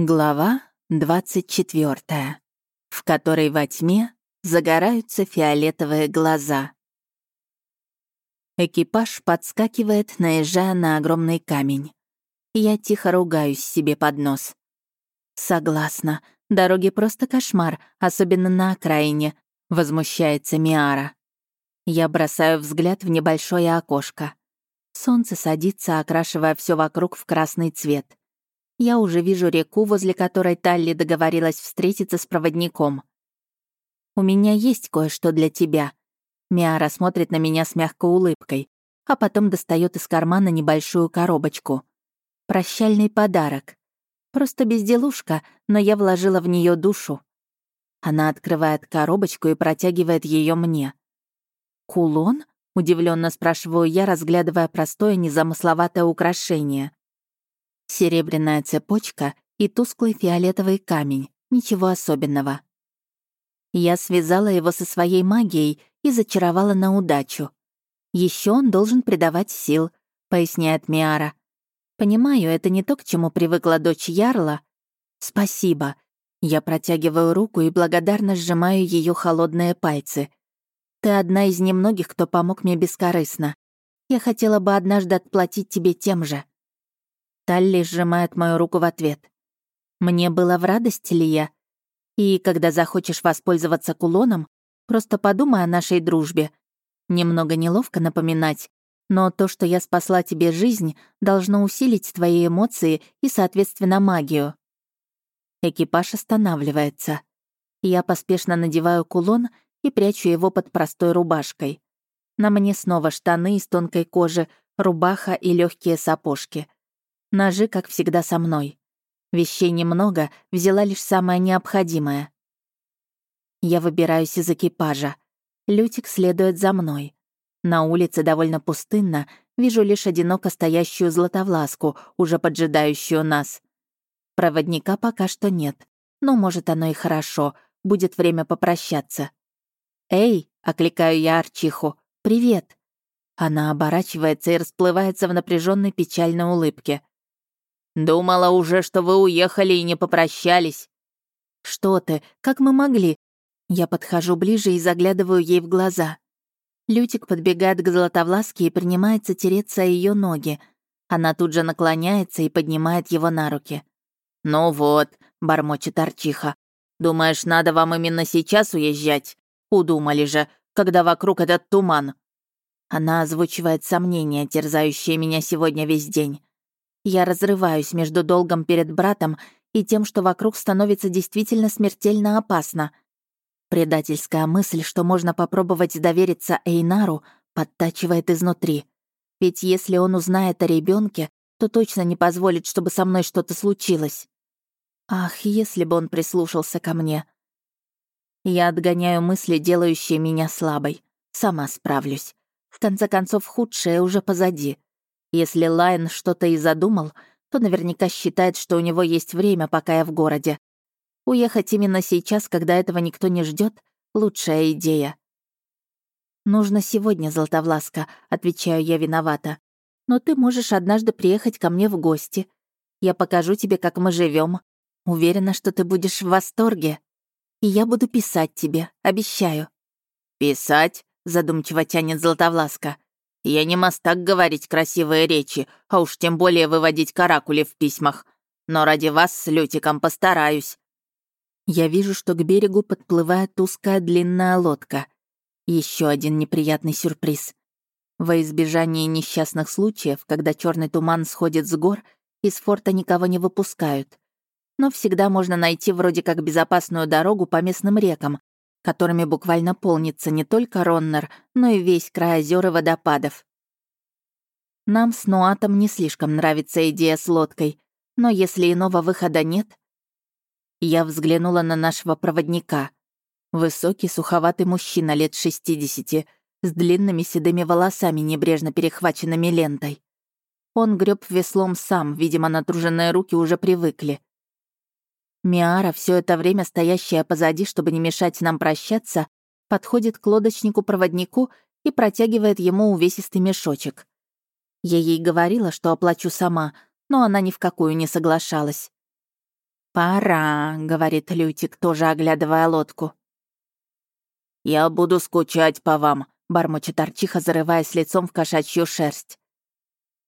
Глава 24, в которой во тьме загораются фиолетовые глаза. Экипаж подскакивает, наезжая на огромный камень. Я тихо ругаюсь себе под нос. «Согласна. Дороги просто кошмар, особенно на окраине», — возмущается Миара. Я бросаю взгляд в небольшое окошко. Солнце садится, окрашивая все вокруг в красный цвет. Я уже вижу реку, возле которой Талли договорилась встретиться с проводником. «У меня есть кое-что для тебя». Миара смотрит на меня с мягкой улыбкой, а потом достает из кармана небольшую коробочку. Прощальный подарок. Просто безделушка, но я вложила в нее душу. Она открывает коробочку и протягивает ее мне. «Кулон?» — удивленно спрашиваю я, разглядывая простое незамысловатое украшение. Серебряная цепочка и тусклый фиолетовый камень. Ничего особенного. Я связала его со своей магией и зачаровала на удачу. Еще он должен придавать сил, поясняет Миара. Понимаю, это не то, к чему привыкла дочь Ярла. Спасибо. Я протягиваю руку и благодарно сжимаю ее холодные пальцы. Ты одна из немногих, кто помог мне бескорыстно. Я хотела бы однажды отплатить тебе тем же. Талли сжимает мою руку в ответ. Мне было в радости ли я? И когда захочешь воспользоваться кулоном, просто подумай о нашей дружбе. Немного неловко напоминать, но то, что я спасла тебе жизнь, должно усилить твои эмоции и, соответственно, магию. Экипаж останавливается. Я поспешно надеваю кулон и прячу его под простой рубашкой. На мне снова штаны из тонкой кожи, рубаха и легкие сапожки. Ножи, как всегда, со мной. Вещей немного, взяла лишь самое необходимое. Я выбираюсь из экипажа. Лютик следует за мной. На улице довольно пустынно, вижу лишь одиноко стоящую златовласку, уже поджидающую нас. Проводника пока что нет, но, может, оно и хорошо, будет время попрощаться. «Эй!» — окликаю я Арчиху. «Привет!» Она оборачивается и расплывается в напряженной печальной улыбке. Думала уже, что вы уехали и не попрощались. Что ты? Как мы могли? Я подхожу ближе и заглядываю ей в глаза. Лютик подбегает к Златовласке и принимается тереться о ее ноги. Она тут же наклоняется и поднимает его на руки. «Ну вот», — бормочет Арчиха. «Думаешь, надо вам именно сейчас уезжать? Удумали же, когда вокруг этот туман». Она озвучивает сомнения, терзающие меня сегодня весь день. Я разрываюсь между долгом перед братом и тем, что вокруг становится действительно смертельно опасно. Предательская мысль, что можно попробовать довериться Эйнару, подтачивает изнутри. Ведь если он узнает о ребенке, то точно не позволит, чтобы со мной что-то случилось. Ах, если бы он прислушался ко мне. Я отгоняю мысли, делающие меня слабой. Сама справлюсь. В конце концов, худшее уже позади. Если Лайн что-то и задумал, то наверняка считает, что у него есть время, пока я в городе. Уехать именно сейчас, когда этого никто не ждет, лучшая идея. «Нужно сегодня, Златовласка», — отвечаю я виновата. «Но ты можешь однажды приехать ко мне в гости. Я покажу тебе, как мы живем. Уверена, что ты будешь в восторге. И я буду писать тебе, обещаю». «Писать?» — задумчиво тянет Златовласка. Я не мастак говорить красивые речи, а уж тем более выводить каракули в письмах. Но ради вас с Лютиком постараюсь». Я вижу, что к берегу подплывает узкая длинная лодка. Еще один неприятный сюрприз. Во избежание несчастных случаев, когда черный туман сходит с гор, из форта никого не выпускают. Но всегда можно найти вроде как безопасную дорогу по местным рекам, которыми буквально полнится не только Роннер, но и весь край озер и водопадов. Нам с Нуатом не слишком нравится идея с лодкой, но если иного выхода нет... Я взглянула на нашего проводника. Высокий, суховатый мужчина лет 60 с длинными седыми волосами, небрежно перехваченными лентой. Он греб веслом сам, видимо, натруженные руки уже привыкли. Миара, все это время стоящая позади, чтобы не мешать нам прощаться, подходит к лодочнику-проводнику и протягивает ему увесистый мешочек. Я ей говорила, что оплачу сама, но она ни в какую не соглашалась. «Пора», — говорит Лютик, тоже оглядывая лодку. «Я буду скучать по вам», — бормочет Арчиха, зарываясь лицом в кошачью шерсть.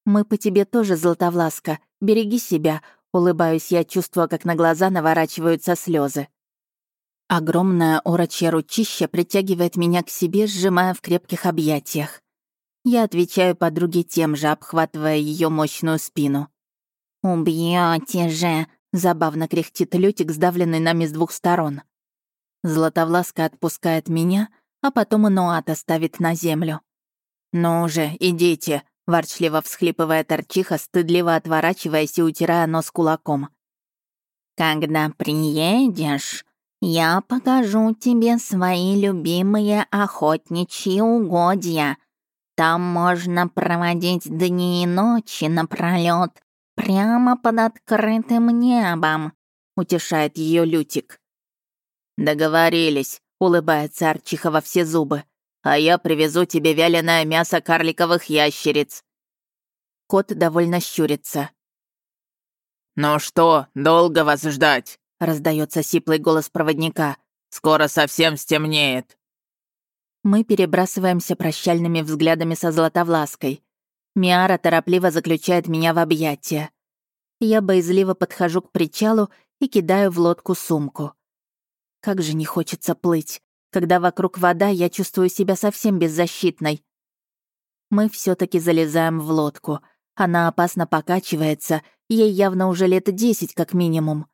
«Мы по тебе тоже, Златовласка. Береги себя», — улыбаюсь я, чувствуя, как на глаза наворачиваются слезы. Огромное орочье ручище притягивает меня к себе, сжимая в крепких объятиях. Я отвечаю подруге тем же, обхватывая ее мощную спину. «Убьете же!» — забавно кряхтит Лютик, сдавленный нами с двух сторон. Златовласка отпускает меня, а потом и Нуата ставит на землю. «Ну же, идите!» — ворчливо всхлипывает Арчиха, стыдливо отворачиваясь и утирая нос кулаком. «Когда приедешь, я покажу тебе свои любимые охотничьи угодья», там можно проводить дни и ночи напролёт, прямо под открытым небом», — утешает ее Лютик. «Договорились», — улыбается Арчиха во все зубы. «А я привезу тебе вяленое мясо карликовых ящериц». Кот довольно щурится. «Ну что, долго вас ждать?» — раздается сиплый голос проводника. «Скоро совсем стемнеет». Мы перебрасываемся прощальными взглядами со Златовлаской. Миара торопливо заключает меня в объятия. Я боязливо подхожу к причалу и кидаю в лодку сумку. Как же не хочется плыть. Когда вокруг вода, я чувствую себя совсем беззащитной. Мы все таки залезаем в лодку. Она опасно покачивается, ей явно уже лет десять как минимум.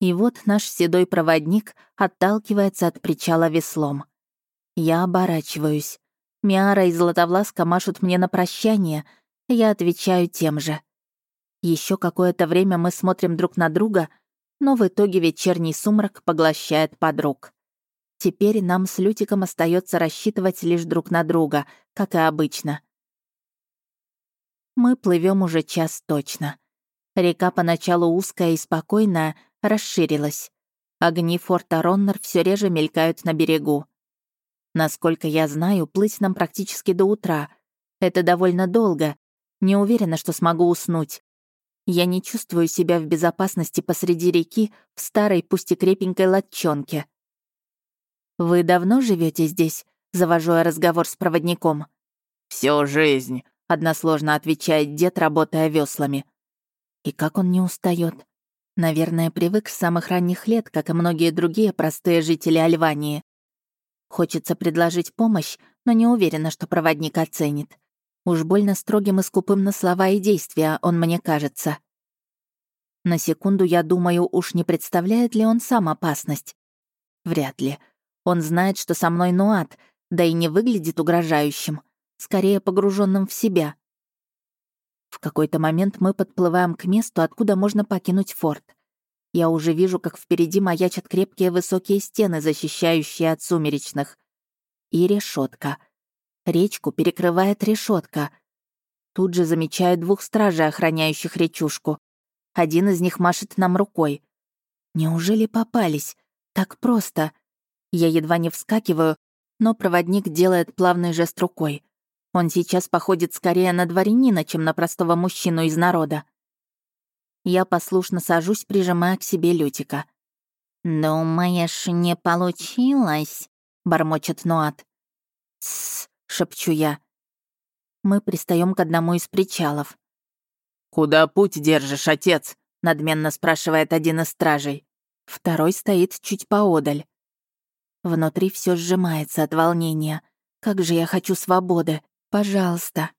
И вот наш седой проводник отталкивается от причала веслом. Я оборачиваюсь. Миара и Златовласка машут мне на прощание. Я отвечаю тем же. Еще какое-то время мы смотрим друг на друга, но в итоге вечерний сумрак поглощает подруг. Теперь нам с Лютиком остается рассчитывать лишь друг на друга, как и обычно. Мы плывем уже час точно. Река поначалу узкая и спокойная расширилась. Огни форта Роннер все реже мелькают на берегу. Насколько я знаю, плыть нам практически до утра. Это довольно долго. Не уверена, что смогу уснуть. Я не чувствую себя в безопасности посреди реки в старой, пусть и крепенькой лодчонке. «Вы давно живете здесь?» — завожу я разговор с проводником. Всю жизнь», — односложно отвечает дед, работая веслами. И как он не устает? Наверное, привык с самых ранних лет, как и многие другие простые жители Альвании. Хочется предложить помощь, но не уверена, что проводник оценит. Уж больно строгим и скупым на слова и действия он мне кажется. На секунду я думаю, уж не представляет ли он сам опасность. Вряд ли. Он знает, что со мной Нуат, да и не выглядит угрожающим, скорее погруженным в себя. В какой-то момент мы подплываем к месту, откуда можно покинуть форт. Я уже вижу, как впереди маячат крепкие высокие стены, защищающие от сумеречных. И решетка. Речку перекрывает решетка. Тут же замечаю двух стражей, охраняющих речушку. Один из них машет нам рукой. Неужели попались? Так просто. Я едва не вскакиваю, но проводник делает плавный жест рукой. Он сейчас походит скорее на дворянина, чем на простого мужчину из народа. Я послушно сажусь, прижимая к себе Лютика. «Думаешь, не получилось?» — бормочет Нуат. «Тссс», — шепчу я. Мы пристаем к одному из причалов. «Куда путь держишь, отец?» — надменно спрашивает один из стражей. Второй стоит чуть поодаль. Внутри все сжимается от волнения. Как же я хочу свободы. Пожалуйста.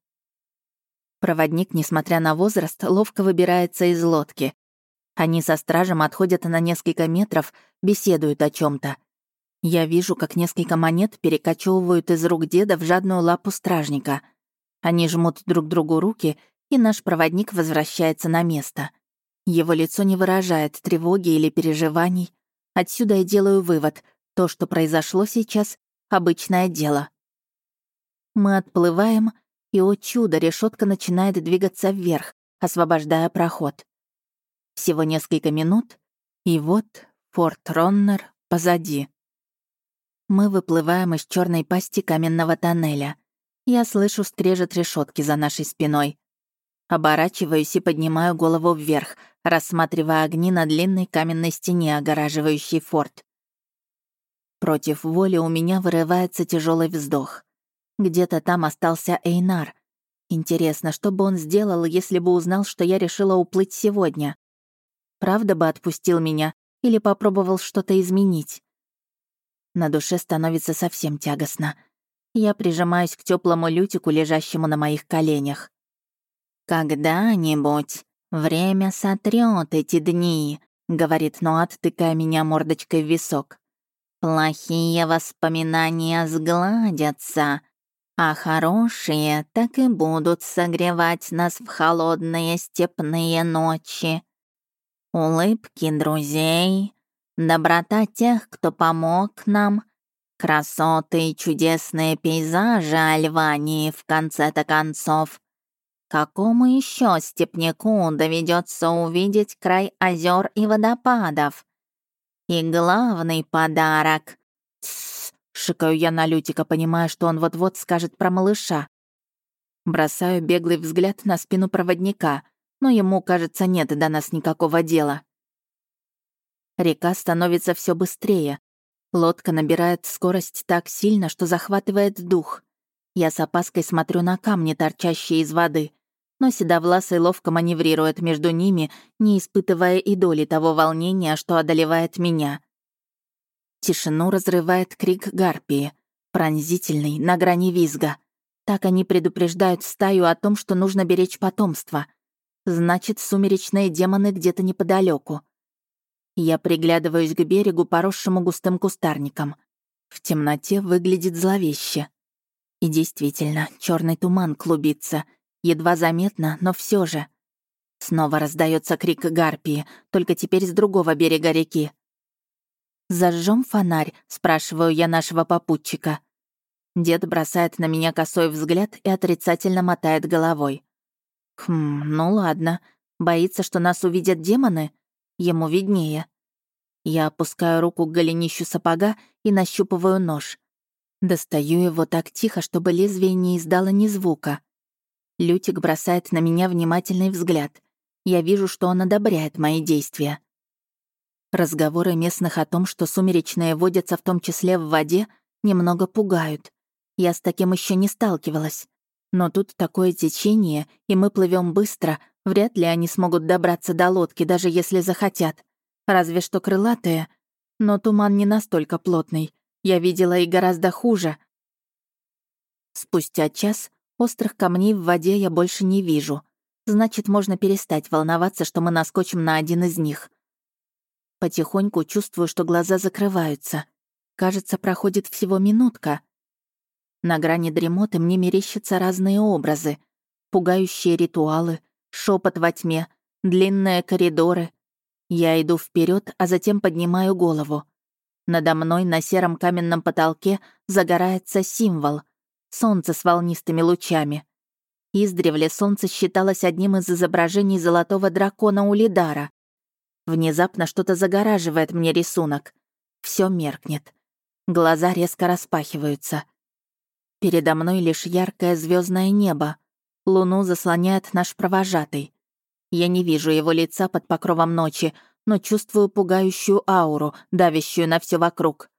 Проводник, несмотря на возраст, ловко выбирается из лодки. Они со стражем отходят на несколько метров, беседуют о чем то Я вижу, как несколько монет перекочевывают из рук деда в жадную лапу стражника. Они жмут друг другу руки, и наш проводник возвращается на место. Его лицо не выражает тревоги или переживаний. Отсюда я делаю вывод. То, что произошло сейчас, — обычное дело. Мы отплываем — и, о чудо, решетка начинает двигаться вверх, освобождая проход. Всего несколько минут, и вот Форт Роннер позади. Мы выплываем из черной пасти каменного тоннеля. Я слышу скрежет решетки за нашей спиной. Оборачиваюсь и поднимаю голову вверх, рассматривая огни на длинной каменной стене, огораживающей форт. Против воли у меня вырывается тяжелый вздох. Где-то там остался Эйнар. Интересно, что бы он сделал, если бы узнал, что я решила уплыть сегодня? Правда бы отпустил меня или попробовал что-то изменить? На душе становится совсем тягостно. Я прижимаюсь к теплому лютику, лежащему на моих коленях. «Когда-нибудь время сотрет эти дни», — говорит Нуат, тыкая меня мордочкой в висок. «Плохие воспоминания сгладятся, а хорошие так и будут согревать нас в холодные степные ночи. Улыбки друзей, доброта тех, кто помог нам, красоты и чудесные пейзажи Альвании в конце-то концов. Какому еще степняку доведется увидеть край озер и водопадов? И главный подарок Шикаю я на Лютика, понимая, что он вот-вот скажет про малыша. Бросаю беглый взгляд на спину проводника, но ему, кажется, нет до нас никакого дела. Река становится все быстрее. Лодка набирает скорость так сильно, что захватывает дух. Я с опаской смотрю на камни, торчащие из воды, но седовласый ловко маневрирует между ними, не испытывая и доли того волнения, что одолевает меня. Тишину разрывает крик гарпии, пронзительный, на грани визга. Так они предупреждают стаю о том, что нужно беречь потомство. Значит, сумеречные демоны где-то неподалеку. Я приглядываюсь к берегу, поросшему густым кустарником. В темноте выглядит зловеще. И действительно, черный туман клубится. Едва заметно, но все же. Снова раздается крик гарпии, только теперь с другого берега реки. Зажжем фонарь?» — спрашиваю я нашего попутчика. Дед бросает на меня косой взгляд и отрицательно мотает головой. «Хм, ну ладно. Боится, что нас увидят демоны? Ему виднее». Я опускаю руку к голенищу сапога и нащупываю нож. Достаю его так тихо, чтобы лезвие не издало ни звука. Лютик бросает на меня внимательный взгляд. Я вижу, что он одобряет мои действия. Разговоры местных о том, что сумеречные водятся в том числе в воде, немного пугают. Я с таким еще не сталкивалась. Но тут такое течение, и мы плывем быстро, вряд ли они смогут добраться до лодки, даже если захотят. Разве что крылатые. Но туман не настолько плотный. Я видела и гораздо хуже. Спустя час острых камней в воде я больше не вижу. Значит, можно перестать волноваться, что мы наскочим на один из них. Потихоньку чувствую, что глаза закрываются. Кажется, проходит всего минутка. На грани дремоты мне мерещатся разные образы. Пугающие ритуалы, шепот во тьме, длинные коридоры. Я иду вперед, а затем поднимаю голову. Надо мной на сером каменном потолке загорается символ — солнце с волнистыми лучами. Издревле солнце считалось одним из изображений золотого дракона Улидара. Внезапно что-то загораживает мне рисунок. Все меркнет. Глаза резко распахиваются. Передо мной лишь яркое звездное небо. Луну заслоняет наш провожатый. Я не вижу его лица под покровом ночи, но чувствую пугающую ауру, давящую на все вокруг.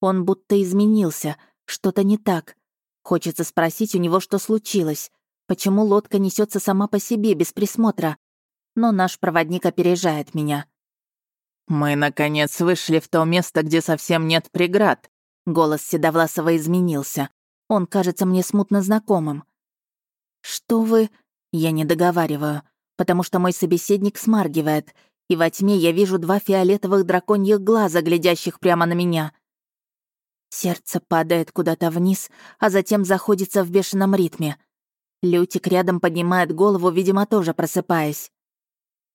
Он будто изменился, что-то не так. Хочется спросить у него, что случилось. Почему лодка несется сама по себе, без присмотра? но наш проводник опережает меня. «Мы, наконец, вышли в то место, где совсем нет преград». Голос Седовласова изменился. Он кажется мне смутно знакомым. «Что вы...» Я не договариваю, потому что мой собеседник смаргивает, и во тьме я вижу два фиолетовых драконьих глаза, глядящих прямо на меня. Сердце падает куда-то вниз, а затем заходится в бешеном ритме. Лютик рядом поднимает голову, видимо, тоже просыпаясь.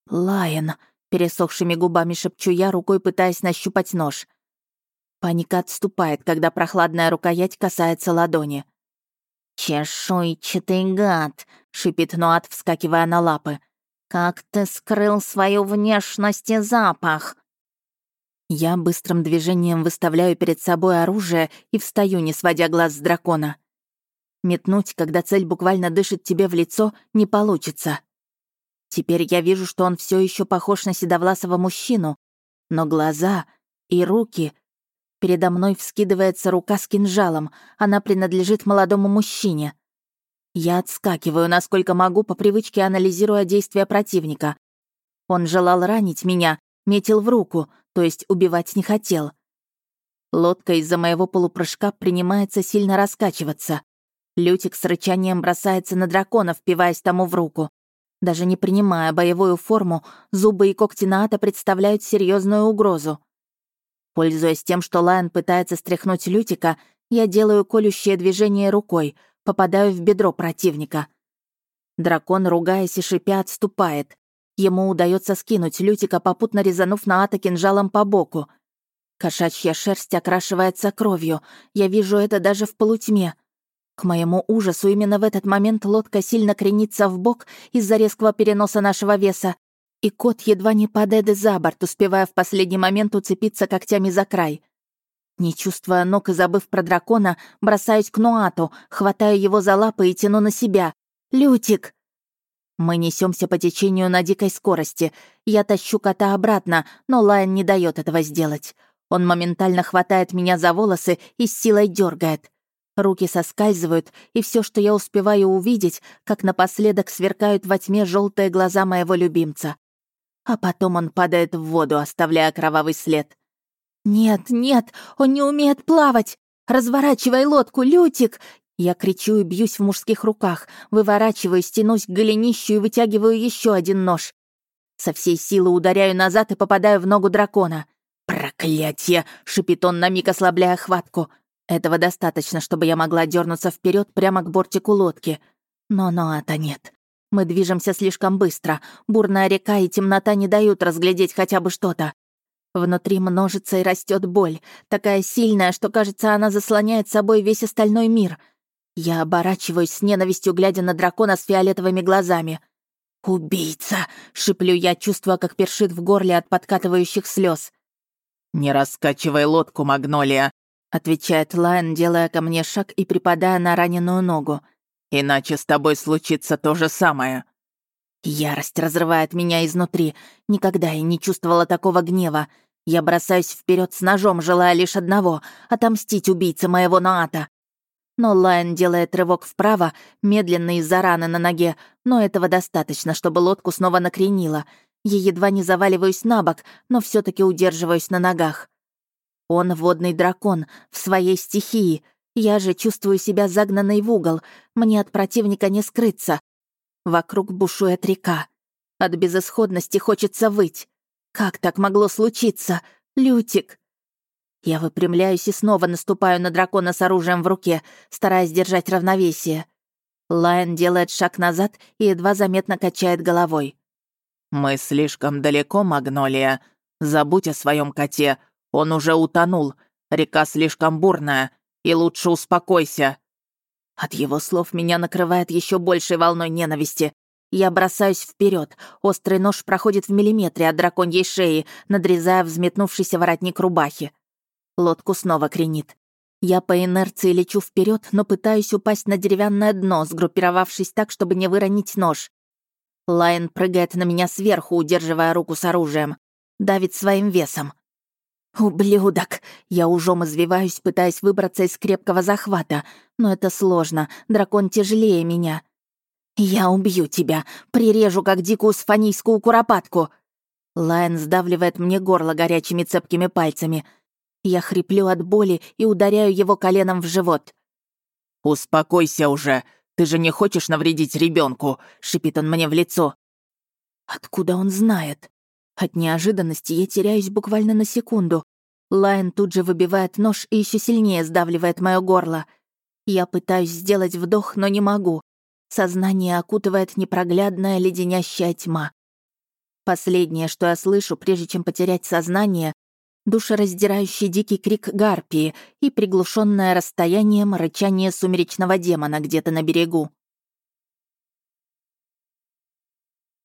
«Лайон», — пересохшими губами шепчу я, рукой пытаясь нащупать нож. Паника отступает, когда прохладная рукоять касается ладони. «Чешуйчатый гад!» — шипит Нуат, вскакивая на лапы. «Как ты скрыл свою внешность и запах?» Я быстрым движением выставляю перед собой оружие и встаю, не сводя глаз с дракона. Метнуть, когда цель буквально дышит тебе в лицо, не получится. Теперь я вижу, что он все еще похож на седовласого мужчину, но глаза и руки... Передо мной вскидывается рука с кинжалом, она принадлежит молодому мужчине. Я отскакиваю, насколько могу, по привычке анализируя действия противника. Он желал ранить меня, метил в руку, то есть убивать не хотел. Лодка из-за моего полупрыжка принимается сильно раскачиваться. Лютик с рычанием бросается на дракона, впиваясь тому в руку. Даже не принимая боевую форму, зубы и когти Наата представляют серьезную угрозу. Пользуясь тем, что Лайон пытается стряхнуть Лютика, я делаю колющее движение рукой, попадаю в бедро противника. Дракон, ругаясь и шипя, отступает. Ему удается скинуть Лютика, попутно резанув Наата кинжалом по боку. Кошачья шерсть окрашивается кровью. Я вижу это даже в полутьме. К моему ужасу, именно в этот момент лодка сильно кренится в бок из-за резкого переноса нашего веса, и кот едва не падает за борт, успевая в последний момент уцепиться когтями за край. Не чувствуя ног и забыв про дракона, бросаюсь к Нуату, хватаю его за лапы и тяну на себя. «Лютик!» Мы несемся по течению на дикой скорости. Я тащу кота обратно, но Лайон не дает этого сделать. Он моментально хватает меня за волосы и с силой дергает. Руки соскальзывают, и все, что я успеваю увидеть, как напоследок сверкают во тьме желтые глаза моего любимца. А потом он падает в воду, оставляя кровавый след. «Нет, нет, он не умеет плавать! Разворачивай лодку, Лютик!» Я кричу и бьюсь в мужских руках, выворачиваюсь, тянусь к голенищу и вытягиваю еще один нож. Со всей силы ударяю назад и попадаю в ногу дракона. «Проклятье!» — шипит он на миг, ослабляя хватку. Этого достаточно, чтобы я могла дернуться вперед прямо к бортику лодки. Но Ноата нет. Мы движемся слишком быстро. Бурная река и темнота не дают разглядеть хотя бы что-то. Внутри множится и растет боль, такая сильная, что, кажется, она заслоняет собой весь остальной мир. Я оборачиваюсь с ненавистью, глядя на дракона с фиолетовыми глазами. «Убийца!» — шиплю я, чувствуя, как першит в горле от подкатывающих слез. «Не раскачивай лодку, Магнолия!» — отвечает Лайн, делая ко мне шаг и припадая на раненую ногу. «Иначе с тобой случится то же самое». Ярость разрывает меня изнутри. Никогда я не чувствовала такого гнева. Я бросаюсь вперед с ножом, желая лишь одного — отомстить убийце моего Наата. Но Лайн делает рывок вправо, медленно из-за раны на ноге, но этого достаточно, чтобы лодку снова накренило. Я едва не заваливаюсь на бок, но все таки удерживаюсь на ногах. Он водный дракон, в своей стихии. Я же чувствую себя загнанной в угол. Мне от противника не скрыться. Вокруг бушует река. От безысходности хочется выть. Как так могло случиться? Лютик! Я выпрямляюсь и снова наступаю на дракона с оружием в руке, стараясь держать равновесие. Лайн делает шаг назад и едва заметно качает головой. «Мы слишком далеко, Магнолия. Забудь о своем коте. Он уже утонул. Река слишком бурная. И лучше успокойся». От его слов меня накрывает еще большей волной ненависти. Я бросаюсь вперед. Острый нож проходит в миллиметре от драконьей шеи, надрезая взметнувшийся воротник рубахи. Лодку снова кренит. Я по инерции лечу вперед, но пытаюсь упасть на деревянное дно, сгруппировавшись так, чтобы не выронить нож. Лайн прыгает на меня сверху, удерживая руку с оружием. Давит своим весом. «Ублюдок!» Я ужом извиваюсь, пытаясь выбраться из крепкого захвата. Но это сложно, дракон тяжелее меня. «Я убью тебя, прирежу, как дикую сфанийскую куропатку!» Лайн сдавливает мне горло горячими цепкими пальцами. Я хриплю от боли и ударяю его коленом в живот. «Успокойся уже! Ты же не хочешь навредить ребенку, шипит он мне в лицо. Откуда он знает? От неожиданности я теряюсь буквально на секунду. Лайн тут же выбивает нож и еще сильнее сдавливает мое горло. Я пытаюсь сделать вдох, но не могу. Сознание окутывает непроглядная леденящая тьма. Последнее, что я слышу, прежде чем потерять сознание, душераздирающий дикий крик гарпии и приглушенное расстоянием рычание сумеречного демона где-то на берегу.